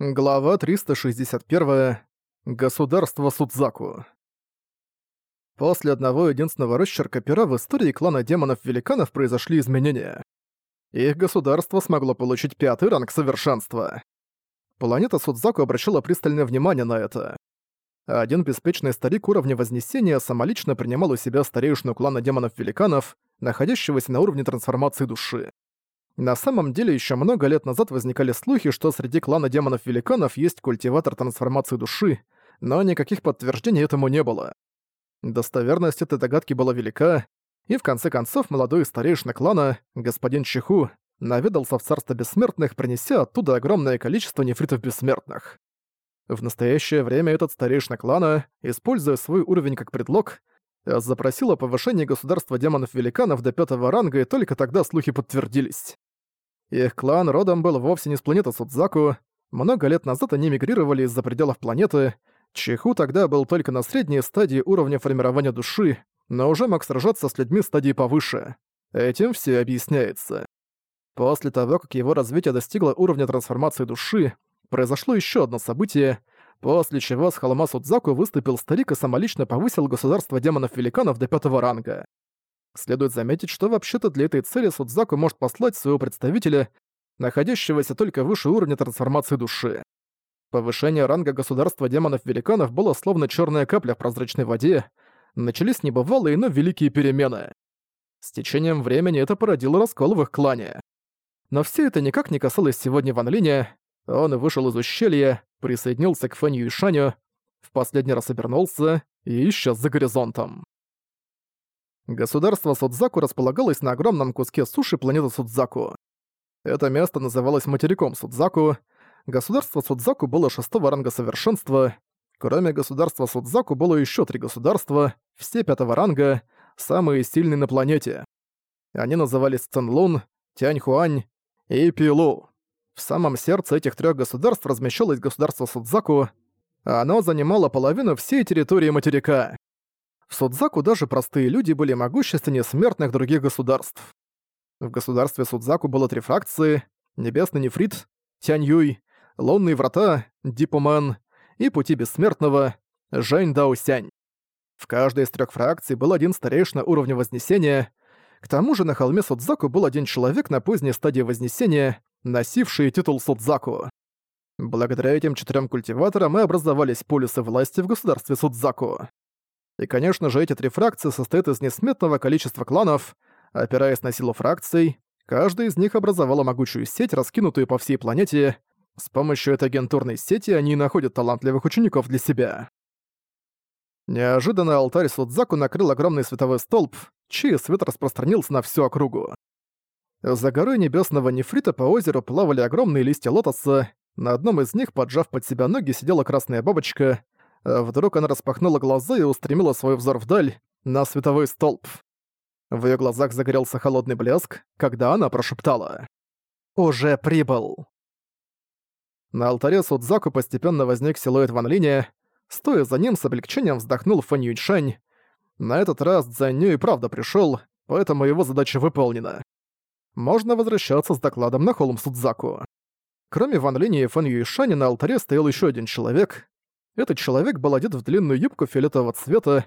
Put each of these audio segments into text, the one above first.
Глава 361. Государство Судзаку. После одного единственного росчерка пера в истории клана демонов-великанов произошли изменения. Их государство смогло получить пятый ранг совершенства. Планета Судзаку обращала пристальное внимание на это. Один беспечный старик уровня Вознесения самолично принимал у себя старейшину клана демонов-великанов, находящегося на уровне трансформации души. На самом деле, еще много лет назад возникали слухи, что среди клана демонов-великанов есть культиватор трансформации души, но никаких подтверждений этому не было. Достоверность этой догадки была велика, и в конце концов молодой старейшина клана, господин Чиху, наведался в царство бессмертных, принеся оттуда огромное количество нефритов бессмертных. В настоящее время этот старейшина клана, используя свой уровень как предлог, запросил о повышении государства демонов-великанов до пятого ранга, и только тогда слухи подтвердились. Их клан родом был вовсе не с планеты Судзаку. Много лет назад они мигрировали из-за пределов планеты. Чиху тогда был только на средней стадии уровня формирования души, но уже мог сражаться с людьми стадии повыше. Этим все объясняется. После того, как его развитие достигло уровня трансформации души, произошло еще одно событие, после чего с холма Судзаку выступил старик и самолично повысил государство демонов-великанов до пятого ранга. Следует заметить, что вообще-то для этой цели Судзаку может послать своего представителя, находящегося только выше уровня трансформации души. Повышение ранга государства демонов-великанов было словно черная капля в прозрачной воде, начались небывалые, но великие перемены. С течением времени это породило раскол в их клане. Но все это никак не касалось сегодня Ван Линя. Он вышел из ущелья, присоединился к Фэнью и Шаню, в последний раз обернулся и исчез за горизонтом. Государство Судзаку располагалось на огромном куске суши планеты Судзаку. Это место называлось материком Судзаку. Государство Судзаку было шестого ранга совершенства. Кроме государства Судзаку было еще три государства, все пятого ранга, самые сильные на планете. Они назывались Ценлун, Тяньхуань и Пилу. В самом сердце этих трех государств размещалось государство Судзаку, оно занимало половину всей территории материка. В Судзаку даже простые люди были могущественнее смертных других государств. В государстве Судзаку было три фракции — Небесный Нефрит, Тяньюй, Лунные Врата, Дипумен и Пути Бессмертного, Жэнь Даосянь. В каждой из трех фракций был один старейшина уровня Вознесения, к тому же на холме Судзаку был один человек на поздней стадии Вознесения, носивший титул Судзаку. Благодаря этим четырем культиваторам и образовались полюсы власти в государстве Судзаку. И, конечно же, эти три фракции состоят из несметного количества кланов. Опираясь на силу фракций, каждая из них образовала могучую сеть, раскинутую по всей планете. С помощью этой агентурной сети они находят талантливых учеников для себя. Неожиданно алтарь Судзаку накрыл огромный световой столб, чей свет распространился на всю округу. За горой небесного нефрита по озеру плавали огромные листья лотоса, на одном из них, поджав под себя ноги, сидела красная бабочка — вдруг она распахнула глаза и устремила свой взор вдаль, на световой столб. В её глазах загорелся холодный блеск, когда она прошептала. «Уже прибыл!» На алтаре Судзаку постепенно возник силуэт Ван Линя. Стоя за ним, с облегчением вздохнул Фэн Юньшань. На этот раз Цзэнью и правда пришёл, поэтому его задача выполнена. Можно возвращаться с докладом на холм Судзаку. Кроме Ван Линя и Фэн Юйшаня на алтаре стоял ещё один человек, этот человек был одет в длинную юбку фиолетового цвета,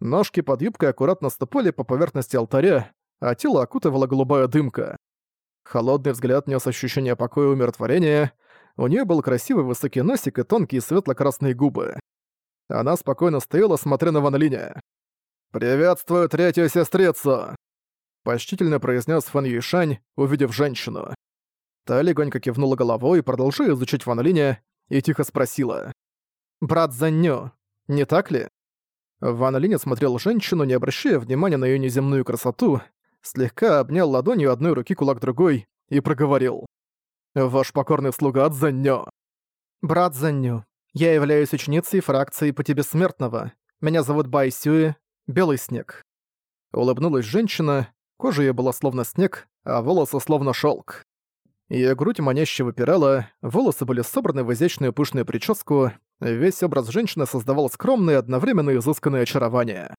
ножки под юбкой аккуратно ступали по поверхности алтаря, а тело окутывала голубая дымка. Холодный взгляд нес ощущение покоя и умиротворения, у нее был красивый высокий носик и тонкие светло-красные губы. Она спокойно стояла, смотря на Ван Линя. «Приветствую третью сестрицу!» Почтительно произнес Фан Юйшань, увидев женщину. Та легонько кивнула головой, продолжая изучать Ван Линя, и тихо спросила брат Заннё, не так ли?» Ван Линь смотрел женщину, не обращая внимания на её неземную красоту, слегка обнял ладонью одной руки кулак другой и проговорил. «Ваш покорный слуга от Заннё». «Брат Заннё, я являюсь ученицей фракции Пути Бессмертного. Меня зовут Бай Сюэ, Белый Снег». Улыбнулась женщина, кожа её была словно снег, а волосы словно шёлк. Её грудь маняще выпирала, волосы были собраны в изящную пышную прическу, весь образ женщины создавал скромное и одновременно изысканное очарование.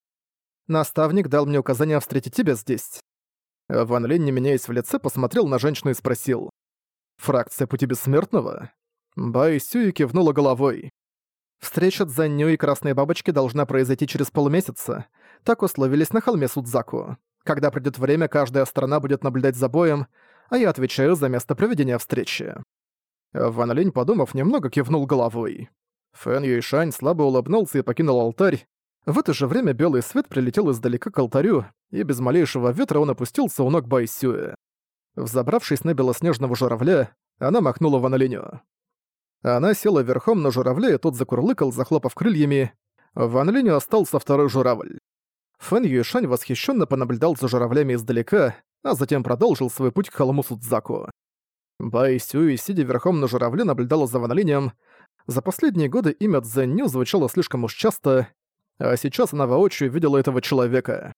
«Наставник дал мне указание встретить тебя здесь». Ван Линь, не меняясь в лице, посмотрел на женщину и спросил. «Фракция Пути Бессмертного?» Бай Сюи кивнула головой. Встреча Цзэнью и Красной Бабочки должна произойти через полмесяца. Так условились на холме Судзаку. Когда придёт время, каждая сторона будет наблюдать за боем, а я отвечаю за место проведения встречи. Ван Линь, подумав, немного кивнул головой. Фэн Юйшань слабо улыбнулся и покинул алтарь. В это же время белый свет прилетел издалека к алтарю, и без малейшего ветра он опустился у ног Байсюэ. Взобравшись на белоснежного журавля, она махнула Ван Линю. Она села верхом на журавле, и тот закурлыкал, захлопав крыльями. Ван Линю остался второй журавль. Фэн Юйшань восхищенно понаблюдал за журавлями издалека, а затем продолжил свой путь к холму Судзаку. Бай сидя верхом на журавле, наблюдала за Ван Линем. За последние годы имя Цзэнью звучало слишком уж часто, а сейчас она воочию видела этого человека.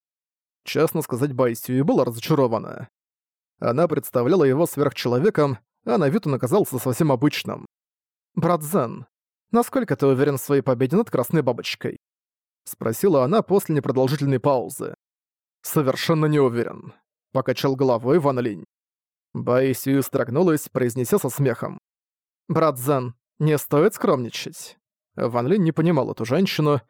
Честно сказать, Бай Сюи была разочарована. Она представляла его сверхчеловеком, а на вид он оказался совсем обычным. «Брат Зен, насколько ты уверен в своей победе над Красной Бабочкой?» Спросила она после непродолжительной паузы. «Совершенно не уверен», — покачал головой Ван Линь. Бай Сью строгнулась, произнеся со смехом. «Брат Зен, не стоит скромничать». Ван Линь не понимал эту женщину.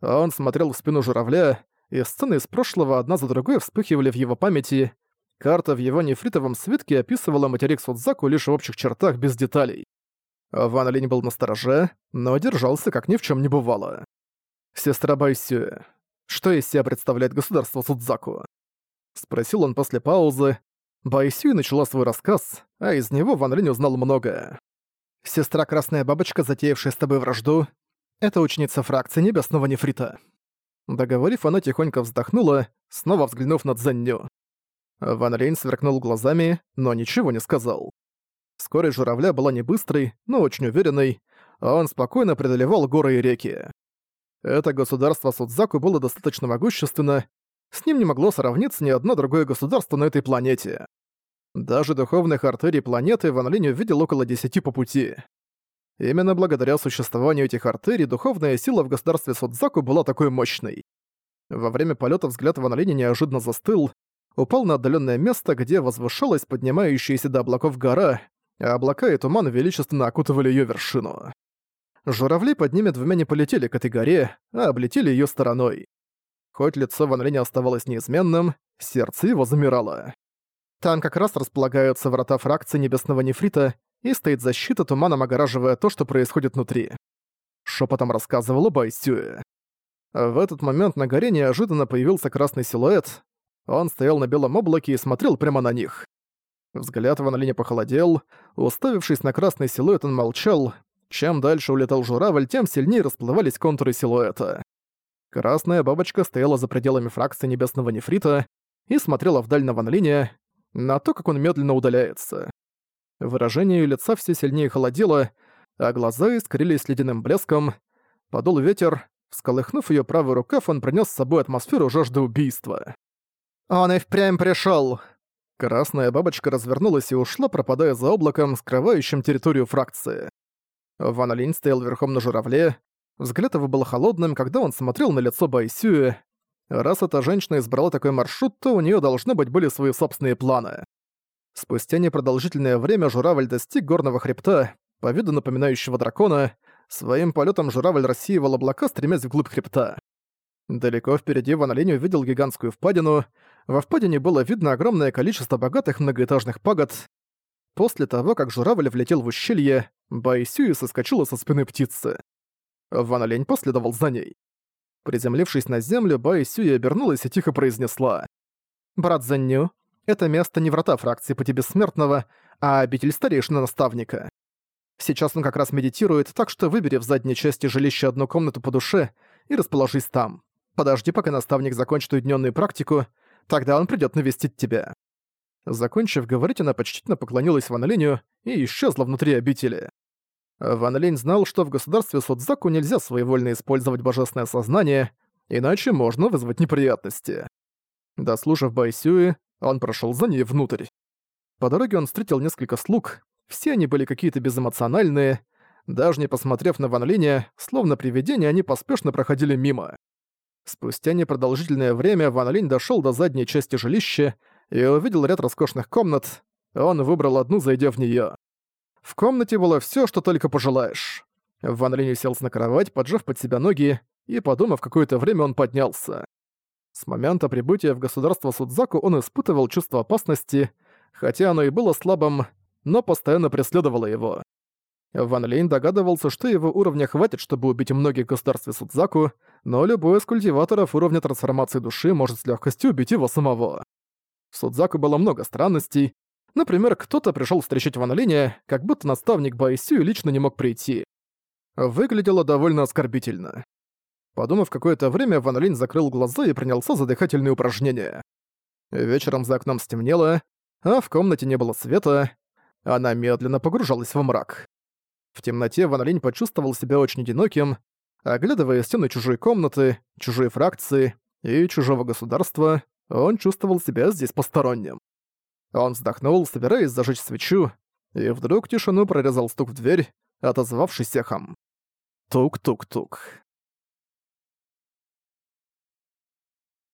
Он смотрел в спину журавля, и сцены из прошлого одна за другой вспыхивали в его памяти. Карта в его нефритовом свитке описывала материк Судзаку лишь в общих чертах без деталей. Ван Линь был настороже, но держался как ни в чем не бывало. «Сестра Байсюэ, что из себя представляет государство Судзаку?» Спросил он после паузы. Байсюэ начала свой рассказ, а из него Ван Линь узнал многое. «Сестра Красная Бабочка, затеявшая с тобой вражду, это ученица фракции Небесного Нефрита». Договорив, она тихонько вздохнула, снова взглянув на Цзэнью. Ван Линь сверкнул глазами, но ничего не сказал. Скорость журавля была не быстрой, но очень уверенной, а он спокойно преодолевал горы и реки. Это государство Судзаку было достаточно могущественно, с ним не могло сравниться ни одно другое государство на этой планете. Даже духовных артерий планеты Ван Линь увидел около десяти по пути. Именно благодаря существованию этих артерий духовная сила в государстве Судзаку была такой мощной. Во время полета взгляд Ван Линя неожиданно застыл, упал на отдаленное место, где возвышалась поднимающаяся до облаков гора, а облака и туман величественно окутывали ее вершину. Журавли под ними двумя не полетели к этой горе, а облетели ее стороной. Хоть лицо Ван Линя оставалось неизменным, сердце его замирало. Там как раз располагаются врата фракции Небесного Нефрита, и стоит защита, туманом огораживая то, что происходит внутри. Шепотом рассказывала Байсюэ. В этот момент на горе неожиданно появился красный силуэт. Он стоял на белом облаке и смотрел прямо на них. Взгляд Ван Линя похолодел. Уставившись на красный силуэт, он молчал, чем дальше улетал журавль, тем сильнее расплывались контуры силуэта. Красная бабочка стояла за пределами фракции небесного нефрита и смотрела вдаль на Ван Линя, на то, как он медленно удаляется. Выражение ее лица все сильнее холодело, а глаза искрились ледяным блеском. Подул ветер, всколыхнув ее правый рукав, он принес с собой атмосферу жажды убийства. «Он и впрямь пришел. Красная бабочка развернулась и ушла, пропадая за облаком, скрывающим территорию фракции. Ван Линь стоял верхом на журавле. Взгляд его был холодным, когда он смотрел на лицо Байсюэ. Раз эта женщина избрала такой маршрут, то у нее должны быть были свои собственные планы. Спустя непродолжительное время журавль достиг горного хребта, по виду напоминающего дракона. Своим полетом журавль рассеивал облака, стремясь вглубь хребта. Далеко впереди Ван Линь увидел гигантскую впадину. Во впадине было видно огромное количество богатых многоэтажных пагод. После того, как журавль влетел в ущелье, Байсюи соскочила со спины птицы. Ван Лень последовал за ней. Приземлившись на землю, Байсюи обернулась и тихо произнесла. «Брат Занню, это место не врата фракции Пути Бессмертного, а обитель старейшины наставника. Сейчас он как раз медитирует, так что выбери в задней части жилища одну комнату по душе и расположись там. Подожди, пока наставник закончит уединенную практику, тогда он придёт навестить тебя». Закончив говорить, она почтительно поклонилась Ван Линю и исчезла внутри обители. Ван Линь знал, что в государстве Судзаку нельзя своевольно использовать божественное сознание, иначе можно вызвать неприятности. Дослушав Байсюи, он прошел за ней внутрь. По дороге он встретил несколько слуг, все они были какие-то безэмоциональные, даже не посмотрев на Ван Линя, словно привидения, они поспешно проходили мимо. Спустя непродолжительное время Ван Линь дошёл до задней части жилища и увидел ряд роскошных комнат. Он выбрал одну, зайдя в неё. В комнате было всё, что только пожелаешь. Ван Линь уселся на кровать, поджав под себя ноги, и, подумав какое-то время, он поднялся. С момента прибытия в государство Судзаку он испытывал чувство опасности, хотя оно и было слабым, но постоянно преследовало его. Ван Лейн догадывался, что его уровня хватит, чтобы убить многих государств Судзаку, но любой из культиваторов уровня трансформации души может с легкостью убить его самого. В Судзаку было много странностей. Например, кто-то пришел встречать Ван Линя, как будто наставник Байсю лично не мог прийти. Выглядело довольно оскорбительно. Подумав какое-то время, Ван Линь закрыл глаза и принялся за дыхательные упражнения. Вечером за окном стемнело, а в комнате не было света. Она медленно погружалась во мрак. В темноте Ван Линь почувствовал себя очень одиноким, оглядывая стены чужой комнаты, чужие фракции и чужого государства, он чувствовал себя здесь посторонним. Он вздохнул, собираясь зажечь свечу, и вдруг тишину прорезал стук в дверь, отозвавшись эхом. Тук-тук-тук.